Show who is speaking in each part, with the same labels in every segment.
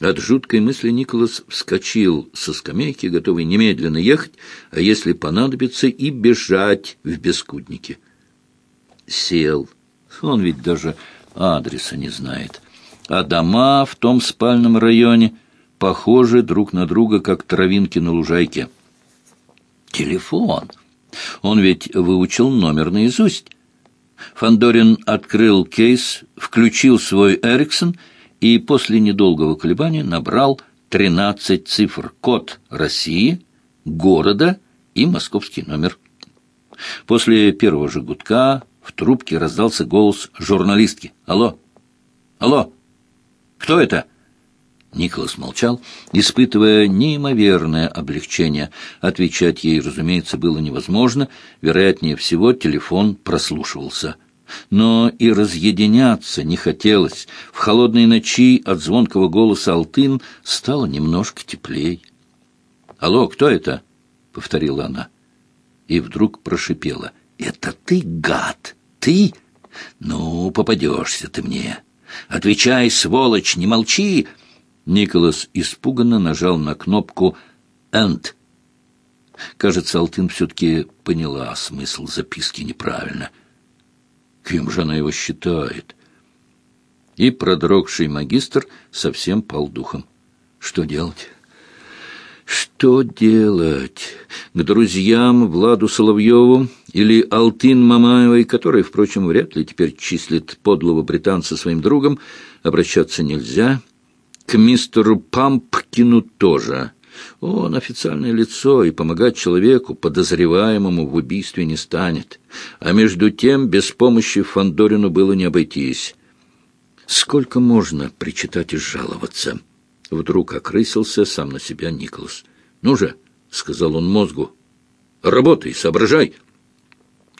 Speaker 1: От жуткой мысли Николас вскочил со скамейки, готовый немедленно ехать, а если понадобится, и бежать в бескуднике. Сел. Он ведь даже адреса не знает. А дома в том спальном районе похожи друг на друга, как травинки на лужайке. Телефон. Он ведь выучил номер наизусть. Фандорин открыл кейс, включил свой Эриксон и после недолгого колебания набрал 13 цифр. Код России, города и московский номер. После первого же гудка в трубке раздался голос журналистки. «Алло! Алло! Кто это?» Николас молчал, испытывая неимоверное облегчение. Отвечать ей, разумеется, было невозможно. Вероятнее всего, телефон прослушивался. Но и разъединяться не хотелось. В холодной ночи от звонкого голоса Алтын стало немножко теплей. «Алло, кто это?» — повторила она. И вдруг прошипела. «Это ты, гад! Ты? Ну, попадешься ты мне! Отвечай, сволочь, не молчи!» Николас испуганно нажал на кнопку «Энд». Кажется, Алтын все-таки поняла смысл записки неправильно. Кем же она его считает? И продрогший магистр совсем пал духом. Что делать? Что делать? К друзьям Владу Соловьеву или Алтын Мамаевой, который, впрочем, вряд ли теперь числит подлого британца своим другом, обращаться нельзя — к мистеру Пампкину тоже. Он официальное лицо и помогать человеку, подозреваемому в убийстве, не станет. А между тем без помощи Фандорину было не обойтись. Сколько можно причитать и жаловаться? Вдруг окрысился сам на себя Николас. «Ну же», — сказал он мозгу, — «работай, соображай.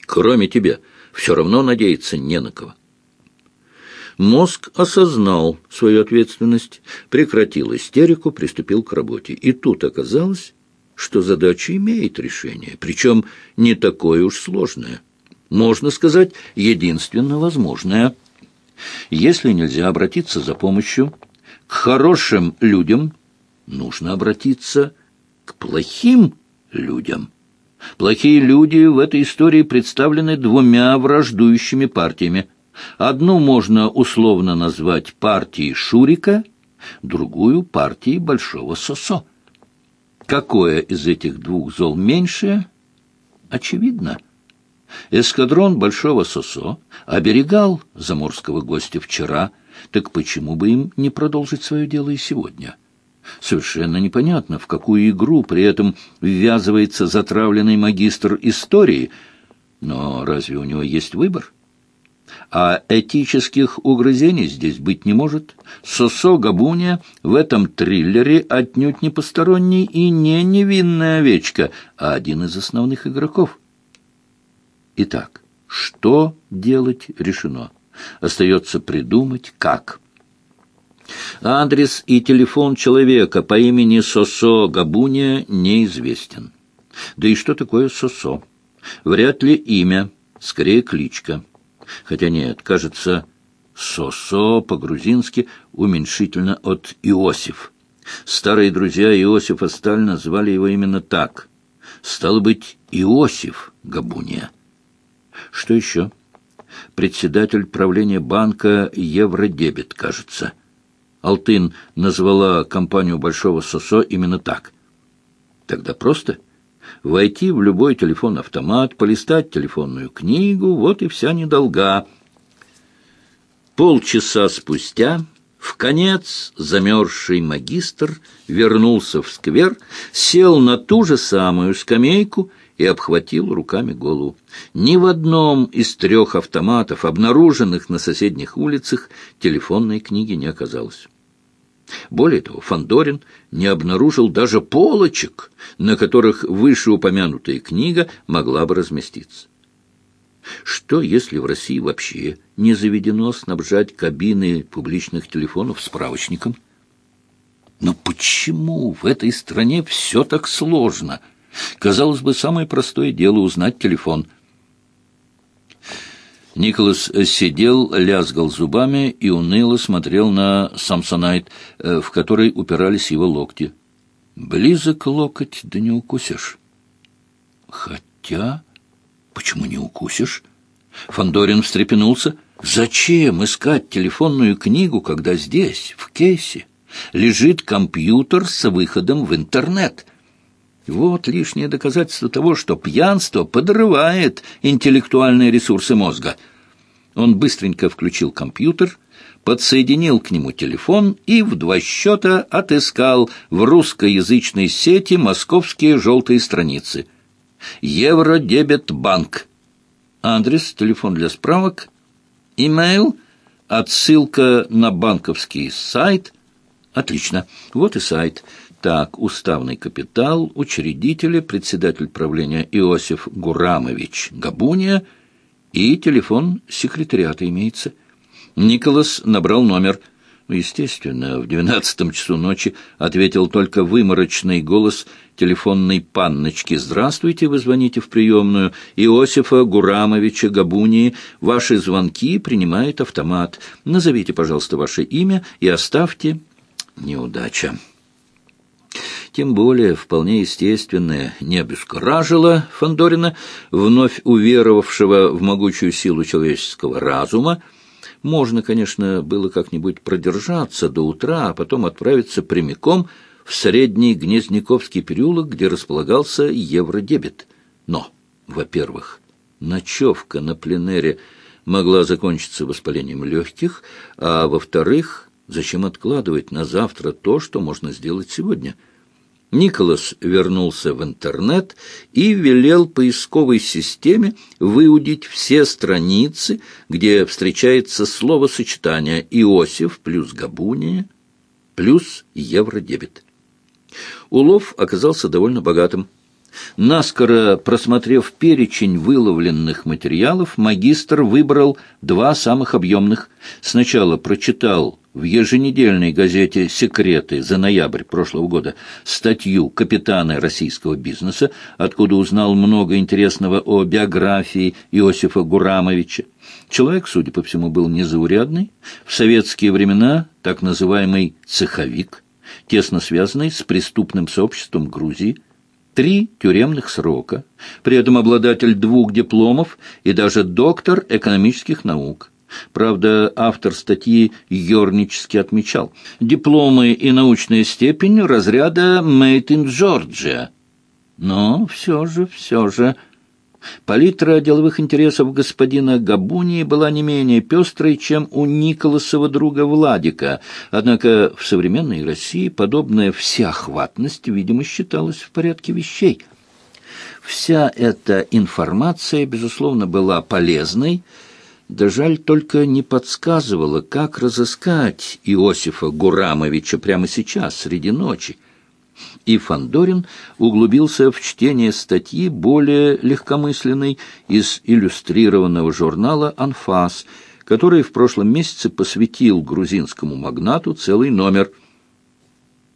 Speaker 1: Кроме тебя все равно надеяться не на кого». Мозг осознал свою ответственность, прекратил истерику, приступил к работе. И тут оказалось, что задача имеет решение, причем не такое уж сложное. Можно сказать, единственно возможное. Если нельзя обратиться за помощью к хорошим людям, нужно обратиться к плохим людям. Плохие люди в этой истории представлены двумя враждующими партиями – Одну можно условно назвать партией Шурика, другую — партией Большого Сосо. Какое из этих двух зол меньшее? Очевидно. Эскадрон Большого Сосо оберегал заморского гостя вчера, так почему бы им не продолжить свое дело и сегодня? Совершенно непонятно, в какую игру при этом ввязывается затравленный магистр истории, но разве у него есть выбор? А этических угрызений здесь быть не может. Сосо Габуния в этом триллере отнюдь не посторонний и не невинная овечка, а один из основных игроков. Итак, что делать решено? Остается придумать, как. Адрес и телефон человека по имени Сосо Габуния неизвестен. Да и что такое Сосо? Вряд ли имя, скорее кличка. Хотя нет, кажется, «сосо» по-грузински уменьшительно от «Иосиф». Старые друзья Иосифа Сталина звали его именно так. Стало быть, Иосиф Габуния. Что еще? Председатель правления банка «Евродебет», кажется. Алтын назвала компанию Большого Сосо именно так. Тогда просто войти в любой телефон-автомат, полистать телефонную книгу, вот и вся недолга. Полчаса спустя в конец замерзший магистр вернулся в сквер, сел на ту же самую скамейку и обхватил руками голову. Ни в одном из трех автоматов, обнаруженных на соседних улицах, телефонной книги не оказалось. Более того, Фандорин не обнаружил даже полочек, на которых вышеупомянутая книга могла бы разместиться. Что, если в России вообще не заведено снабжать кабины публичных телефонов справочником? Но почему в этой стране все так сложно? Казалось бы, самое простое дело узнать телефон. Николас сидел, лязгал зубами и уныло смотрел на самсонайт, э, в который упирались его локти. Близок локоть, да не укусишь. Хотя... Почему не укусишь? Фандорин встрепенулся. Зачем искать телефонную книгу, когда здесь, в кейсе, лежит компьютер с выходом в интернет? Вот лишнее доказательство того, что пьянство подрывает интеллектуальные ресурсы мозга. Он быстренько включил компьютер, подсоединил к нему телефон и в два счета отыскал в русскоязычной сети московские желтые страницы. Евродебетбанк. Адрес, телефон для справок, имейл, отсылка на банковский сайт. Отлично. Вот и сайт. Так, уставный капитал, учредители, председатель правления Иосиф Гурамович Габуния и телефон секретариата имеется. Николас набрал номер. Естественно, в двенадцатом часу ночи ответил только выморочный голос телефонной панночки. «Здравствуйте, вы звоните в приемную Иосифа Гурамовича Габунии. Ваши звонки принимает автомат. Назовите, пожалуйста, ваше имя и оставьте неудача». Тем более, вполне естественное не обескуражило Фандорина, вновь уверовавшего в могучую силу человеческого разума. Можно, конечно, было как-нибудь продержаться до утра, а потом отправиться прямиком в Средний Гнездниковский переулок, где располагался евродебет. Но, во-первых, ночевка на пленэре могла закончиться воспалением легких, а во-вторых, зачем откладывать на завтра то, что можно сделать сегодня – Николас вернулся в интернет и велел поисковой системе выудить все страницы, где встречается словосочетание «Иосиф» плюс «Габуния» плюс «Евродебет». Улов оказался довольно богатым. Наскоро просмотрев перечень выловленных материалов, магистр выбрал два самых объемных. Сначала прочитал в еженедельной газете «Секреты» за ноябрь прошлого года статью капитана российского бизнеса, откуда узнал много интересного о биографии Иосифа Гурамовича. Человек, судя по всему, был незаурядный, в советские времена так называемый «цеховик», тесно связанный с преступным сообществом Грузии, три тюремных срока, при этом обладатель двух дипломов и даже доктор экономических наук – Правда, автор статьи ернически отмечал дипломы и научная степень разряда «Made in Georgia». Но все же, все же... Палитра деловых интересов господина Габунии была не менее пестрой, чем у Николасова друга Владика, однако в современной России подобная всеохватность, видимо, считалась в порядке вещей. Вся эта информация, безусловно, была полезной, да жаль только не подсказывала, как разыскать Иосифа Гурамовича прямо сейчас, среди ночи. И Фандорин углубился в чтение статьи более легкомысленной из иллюстрированного журнала «Анфас», который в прошлом месяце посвятил грузинскому магнату целый номер –